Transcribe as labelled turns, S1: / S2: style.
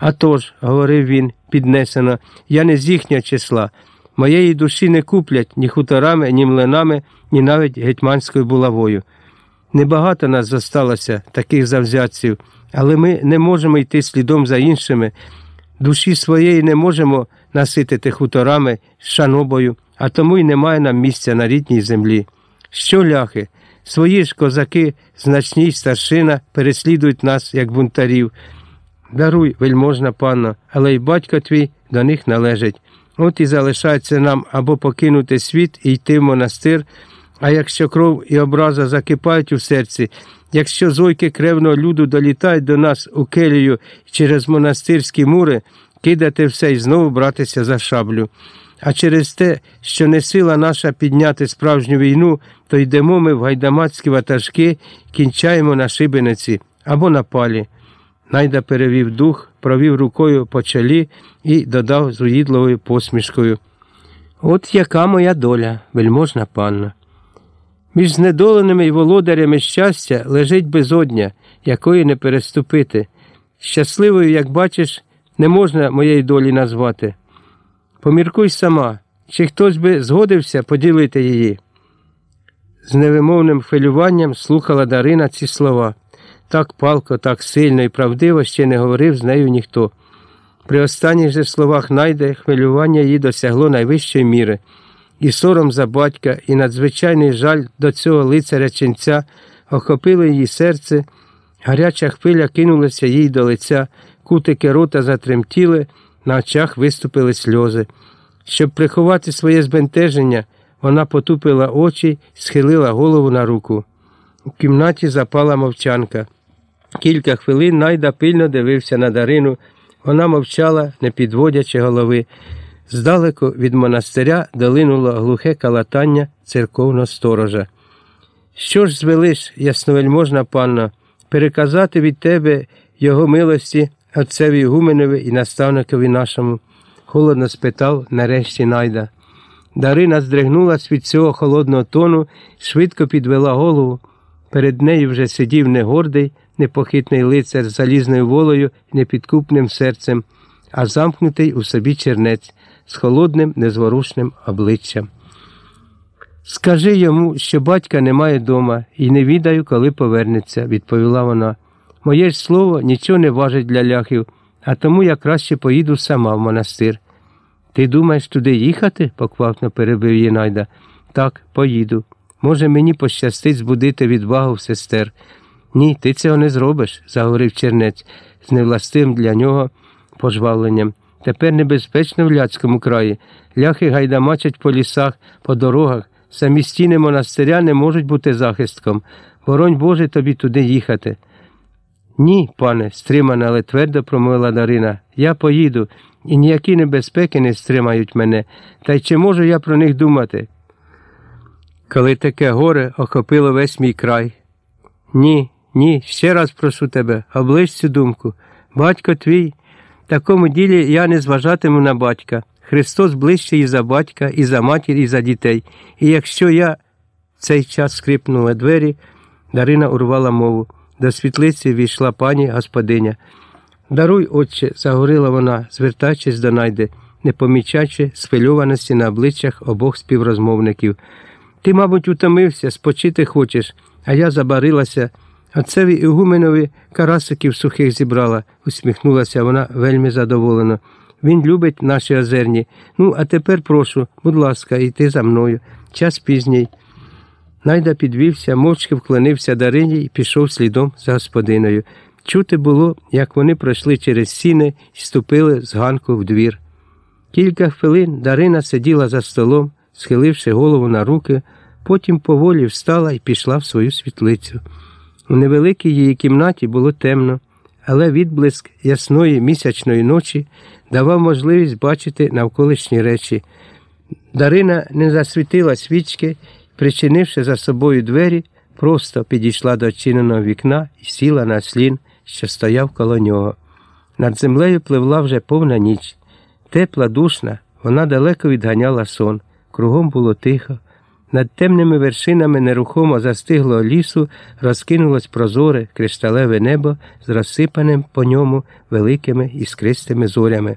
S1: А тож, говорив він піднесено, я не з їхнього числа. Моєї душі не куплять ні хуторами, ні млинами, ні навіть гетьманською булавою. Небагато нас зосталося, таких завзятців, але ми не можемо йти слідом за іншими. Душі своєї не можемо наситити хуторами, шанобою, а тому й немає нам місця на рідній землі. Що ляхи? Свої ж козаки, значні старшина, переслідують нас, як бунтарів. Даруй, вельможна панно, але й батько твій до них належить. От і залишається нам або покинути світ і йти в монастир, а якщо кров і образа закипають у серці, якщо зойки кревного люду долітають до нас у келію через монастирські мури, кидати все і знову братися за шаблю. А через те, що не сила наша підняти справжню війну, то йдемо ми в гайдамацькі ватажки, кінчаємо на шибениці або на палі. Найда перевів дух, провів рукою по чолі і додав з уїдливою посмішкою. От яка моя доля, вельможна панна. Між знедоленими й володарями щастя лежить безодня, якої не переступити. Щасливою, як бачиш, не можна моєї долі назвати. Поміркуй сама, чи хтось би згодився поділити її. З невимовним хвилюванням слухала Дарина ці слова. Так палко, так сильно і правдиво ще не говорив з нею ніхто. При останніх же словах найде хвилювання її досягло найвищої міри, і сором за батька, і надзвичайний жаль до цього лицаря ченця охопили її серце, гаряча хвиля кинулася їй до лиця, кутики рота затремтіли, на очах виступили сльози. Щоб приховати своє збентеження, вона потупила очі схилила голову на руку. У кімнаті запала мовчанка. Кілька хвилин найда пильно дивився на Дарину. Вона мовчала, не підводячи голови. Здалеку від монастиря долинуло глухе калатання церковного сторожа. Що ж звелиш, ясновельможна панна, переказати від тебе його милості отцеві Гуменові і наставникові нашому? холодно спитав нарешті найда. Дарина здригнулась від цього холодного тону, швидко підвела голову. Перед нею вже сидів не гордий, непохитний лицар з залізною волею і непідкупним серцем, а замкнутий у собі чернець з холодним, незворушним обличчям. Скажи йому, що батька немає дома і не відаю, коли повернеться, відповіла вона. Моє ж слово нічого не важить для ляхів, а тому я краще поїду сама в монастир. Ти думаєш туди їхати? поквапно перебив її найда. Так, поїду. Може, мені пощастить збудити відвагу в сестер. Ні, ти цього не зробиш, заговорив чернець з невластим для нього пожвавленням. Тепер небезпечно в Ляцькому краї. Ляхи гайдамачать по лісах, по дорогах. Самі стіни монастиря не можуть бути захистком. Боронь Боже тобі туди їхати. Ні, пане, стримана, але твердо промовила Дарина. Я поїду, і ніякі небезпеки не стримають мене. Та й чи можу я про них думати? Коли таке горе охопило весь мій край. Ні, ні, ще раз прошу тебе, оближ цю думку. Батько твій, в такому ділі я не зважатиму на батька. Христос ближчий і за батька, і за матір, і за дітей. І якщо я цей час скрипнули двері, Дарина урвала мову. До світлиці війшла пані господиня. Даруй, отче, заговорила вона, звертаючись до найди, не помічаючи схвильованості на обличчях обох співрозмовників. Ти, мабуть, утомився, спочити хочеш, а я забарилася. Отцеві Ігуменові карасиків сухих зібрала, усміхнулася вона вельми задоволено. Він любить наші озерні. Ну, а тепер прошу, будь ласка, йти за мною. Час пізній. Найда підвівся, мовчки вклонився Дарині і пішов слідом за господиною. Чути було, як вони пройшли через сіни і ступили з ганку в двір. Кілька хвилин Дарина сиділа за столом, схиливши голову на руки, потім поволі встала і пішла в свою світлицю. У невеликій її кімнаті було темно, але відблиск ясної місячної ночі давав можливість бачити навколишні речі. Дарина не засвітила свічки, причинивши за собою двері, просто підійшла до очиненого вікна і сіла на слін, що стояв коло нього. Над землею пливла вже повна ніч. Тепла, душна, вона далеко відганяла сон. Кругом було тихо. Над темними вершинами нерухомо застиглого лісу розкинулось прозоре кришталеве небо з розсипаним по ньому великими іскристими зорями.